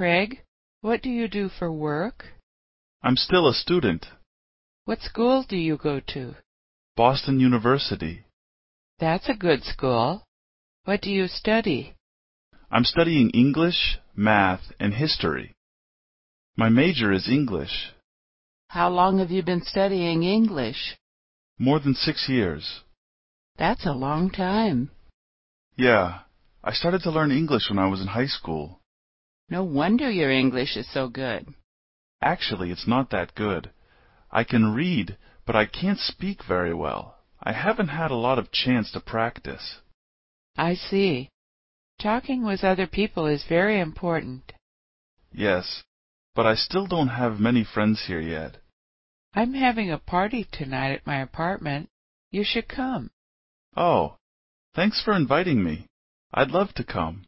Craig, what do you do for work? I'm still a student. What school do you go to? Boston University. That's a good school. What do you study? I'm studying English, math, and history. My major is English. How long have you been studying English? More than six years. That's a long time. Yeah, I started to learn English when I was in high school. No wonder your English is so good." "Actually it's not that good. I can read, but I can't speak very well. I haven't had a lot of chance to practice. "I see. Talking with other people is very important." "Yes, but I still don't have many friends here yet." "I'm having a party tonight at my apartment. You should come." "Oh, thanks for inviting me. I'd love to come.